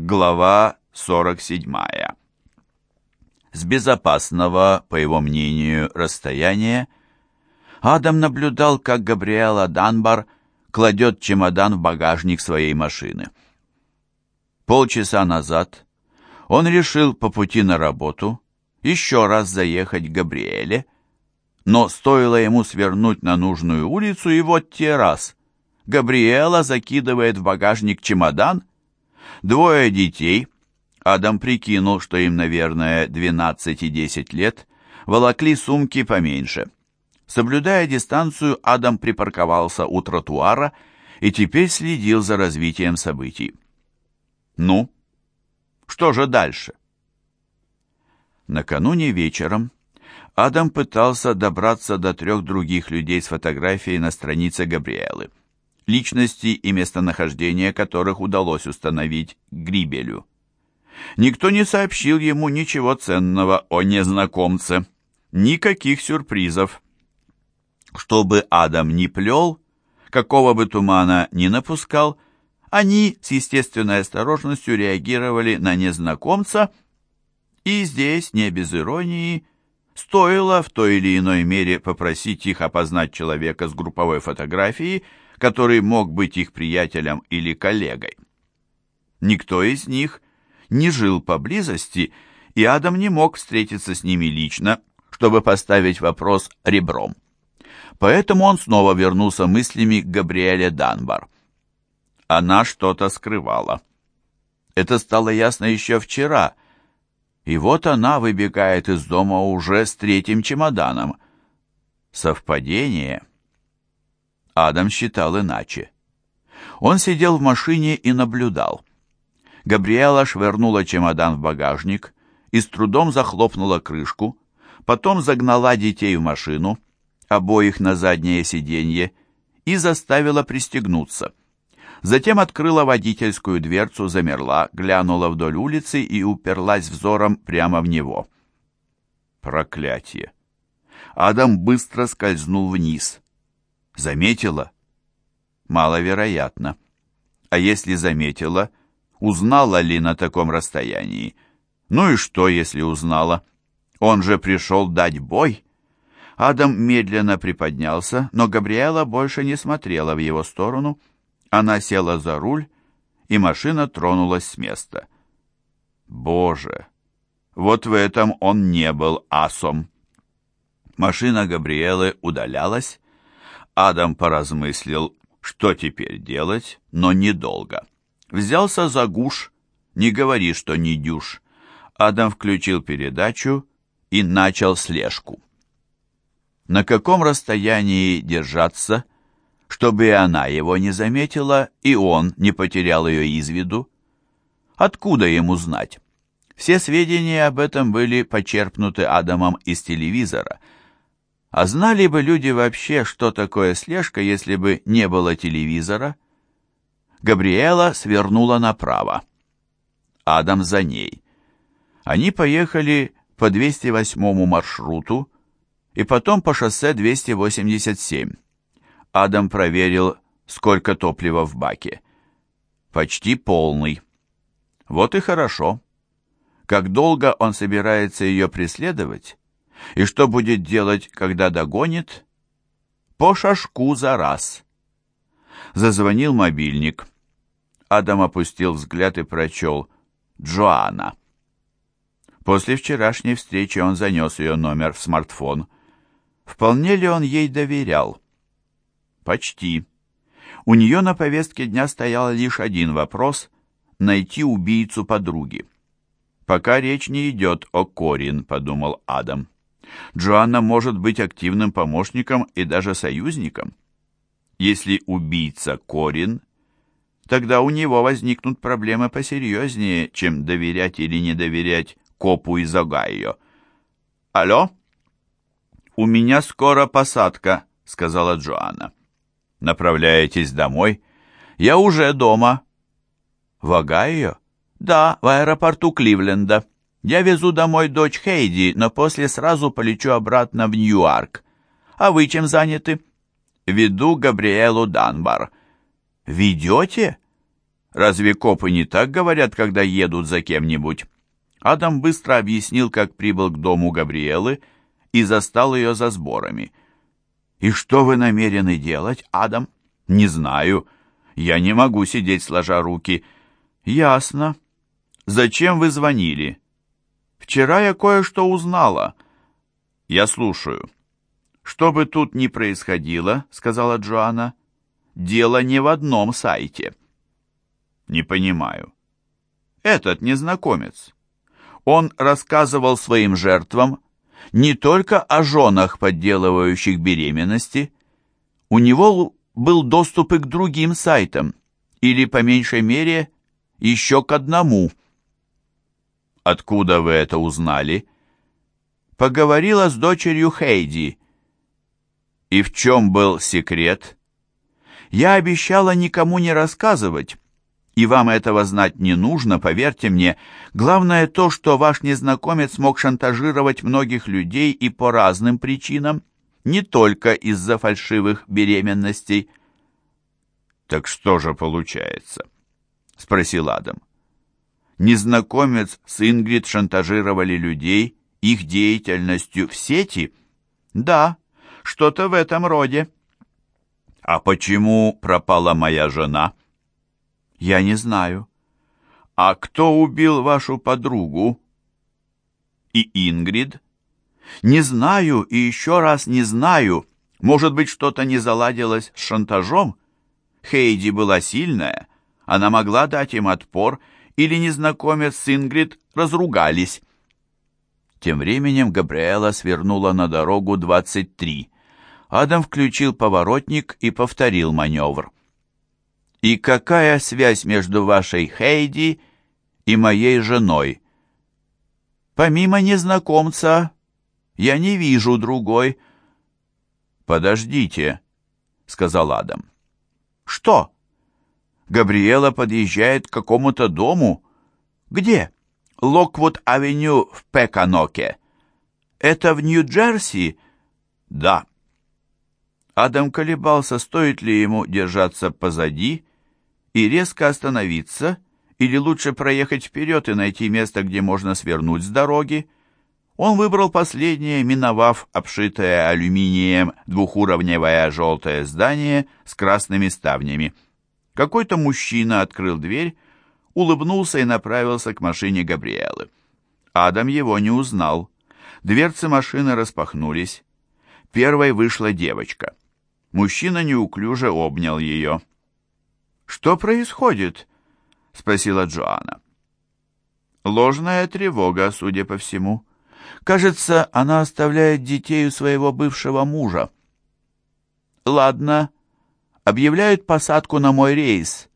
Глава 47. С безопасного, по его мнению, расстояния Адам наблюдал, как Габриэла Данбар кладет чемодан в багажник своей машины. Полчаса назад он решил по пути на работу еще раз заехать к Габриэле, но стоило ему свернуть на нужную улицу, и вот те раз. Габриэла закидывает в багажник чемодан Двое детей, Адам прикинул, что им, наверное, 12 и 10 лет, волокли сумки поменьше. Соблюдая дистанцию, Адам припарковался у тротуара и теперь следил за развитием событий. Ну, что же дальше? Накануне вечером Адам пытался добраться до трех других людей с фотографией на странице Габриэлы личности и местонахождение которых удалось установить Грибелю. Никто не сообщил ему ничего ценного о незнакомце, никаких сюрпризов. Чтобы Адам не плел, какого бы тумана ни напускал, они с естественной осторожностью реагировали на незнакомца, и здесь, не без иронии, стоило в той или иной мере попросить их опознать человека с групповой фотографией, который мог быть их приятелем или коллегой. Никто из них не жил поблизости, и Адам не мог встретиться с ними лично, чтобы поставить вопрос ребром. Поэтому он снова вернулся мыслями к Габриэле Данбар. Она что-то скрывала. Это стало ясно еще вчера, и вот она выбегает из дома уже с третьим чемоданом. Совпадение? Адам считал иначе. Он сидел в машине и наблюдал. Габриэла швырнула чемодан в багажник и с трудом захлопнула крышку, потом загнала детей в машину, обоих на заднее сиденье, и заставила пристегнуться. Затем открыла водительскую дверцу, замерла, глянула вдоль улицы и уперлась взором прямо в него. Проклятие! Адам быстро скользнул вниз. Заметила? Маловероятно. А если заметила, узнала ли на таком расстоянии? Ну и что, если узнала? Он же пришел дать бой. Адам медленно приподнялся, но Габриэла больше не смотрела в его сторону. Она села за руль, и машина тронулась с места. Боже! Вот в этом он не был асом. Машина Габриэлы удалялась, Адам поразмыслил, что теперь делать, но недолго. Взялся за гуш, не говори, что не дюш. Адам включил передачу и начал слежку. На каком расстоянии держаться, чтобы и она его не заметила, и он не потерял ее из виду? Откуда ему знать? Все сведения об этом были почерпнуты Адамом из телевизора — а знали бы люди вообще, что такое слежка, если бы не было телевизора? Габриэла свернула направо. Адам за ней. Они поехали по 208 маршруту и потом по шоссе 287. Адам проверил, сколько топлива в баке. Почти полный. Вот и хорошо. Как долго он собирается ее преследовать? И что будет делать, когда догонит? По шашку за раз. Зазвонил мобильник. Адам опустил взгляд и прочел «Джоанна». После вчерашней встречи он занес ее номер в смартфон. Вполне ли он ей доверял? Почти. У нее на повестке дня стоял лишь один вопрос — найти убийцу подруги. «Пока речь не идет о Корин», — подумал Адам. Джоанна может быть активным помощником и даже союзником. Если убийца Корин, тогда у него возникнут проблемы посерьезнее, чем доверять или не доверять копу из Огайо. «Алло?» «У меня скоро посадка», — сказала Джоанна. «Направляетесь домой?» «Я уже дома». «В Огайо?» «Да, в аэропорту Кливленда». Я везу домой дочь Хейди, но после сразу полечу обратно в Ньюарк. А вы чем заняты? Веду Габриэлу Данбар. Ведете? Разве копы не так говорят, когда едут за кем-нибудь? Адам быстро объяснил, как прибыл к дому Габриэлы и застал ее за сборами. «И что вы намерены делать, Адам?» «Не знаю. Я не могу сидеть сложа руки». «Ясно. Зачем вы звонили?» «Вчера я кое-что узнала». «Я слушаю». «Что бы тут ни происходило, — сказала Джоанна, — дело не в одном сайте». «Не понимаю». «Этот незнакомец. Он рассказывал своим жертвам не только о женах, подделывающих беременности. У него был доступ и к другим сайтам, или, по меньшей мере, еще к одному. Откуда вы это узнали? Поговорила с дочерью Хейди. И в чем был секрет? Я обещала никому не рассказывать, и вам этого знать не нужно, поверьте мне. Главное то, что ваш незнакомец мог шантажировать многих людей и по разным причинам, не только из-за фальшивых беременностей. «Так что же получается?» — спросил Адам. «Незнакомец с Ингрид шантажировали людей их деятельностью в сети?» «Да, что-то в этом роде». «А почему пропала моя жена?» Я не знаю. А кто убил вашу подругу? И Ингрид? Не знаю и еще раз не знаю. Может быть, что-то не заладилось с шантажом? Хейди была сильная. Она могла дать им отпор, или незнакомец с Ингрид разругались. Тем временем Габриэла свернула на дорогу 23. Адам включил поворотник и повторил маневр. И какая связь между вашей Хейди и моей женой? Помимо незнакомца, я не вижу другой. Подождите, сказал Адам. Что? Габриэла подъезжает к какому-то дому. Где? Локвуд-авеню в Пеканоке. Это в Нью-Джерси? Да. Адам колебался, стоит ли ему держаться позади и резко остановиться, или лучше проехать вперед и найти место, где можно свернуть с дороги. Он выбрал последнее, миновав обшитое алюминием двухуровневое желтое здание с красными ставнями. Какой-то мужчина открыл дверь, улыбнулся и направился к машине Габриэлы. Адам его не узнал. Дверцы машины распахнулись. Первой вышла девочка. Мужчина неуклюже обнял ее. «Что происходит?» — спросила Джоанна. Ложная тревога, судя по всему. Кажется, она оставляет детей у своего бывшего мужа. Ладно, объявляют посадку на мой рейс.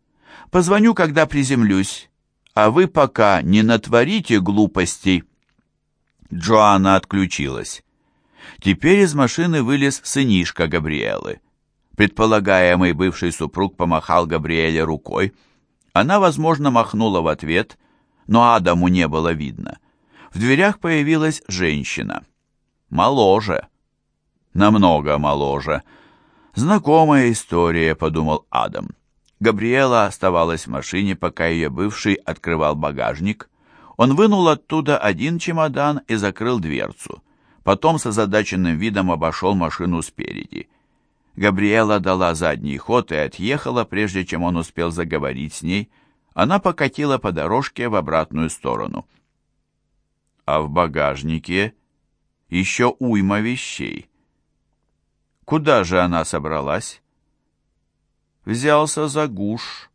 Позвоню, когда приземлюсь, а вы пока не натворите глупостей. Джоанна отключилась. Теперь из машины вылез сынишка Габриэлы. Предполагаемый бывший супруг помахал Габриэле рукой. Она, возможно, махнула в ответ, но Адаму не было видно. В дверях появилась женщина. Моложе. Намного моложе. Знакомая история, подумал Адам. Габриэла оставалась в машине, пока ее бывший открывал багажник. Он вынул оттуда один чемодан и закрыл дверцу. Потом с озадаченным видом обошел машину спереди. Габриэла дала задний ход и отъехала, прежде чем он успел заговорить с ней. Она покатила по дорожке в обратную сторону. А в багажнике еще уйма вещей. Куда же она собралась? Взялся за гуш.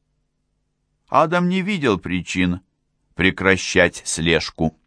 Адам не видел причин прекращать слежку.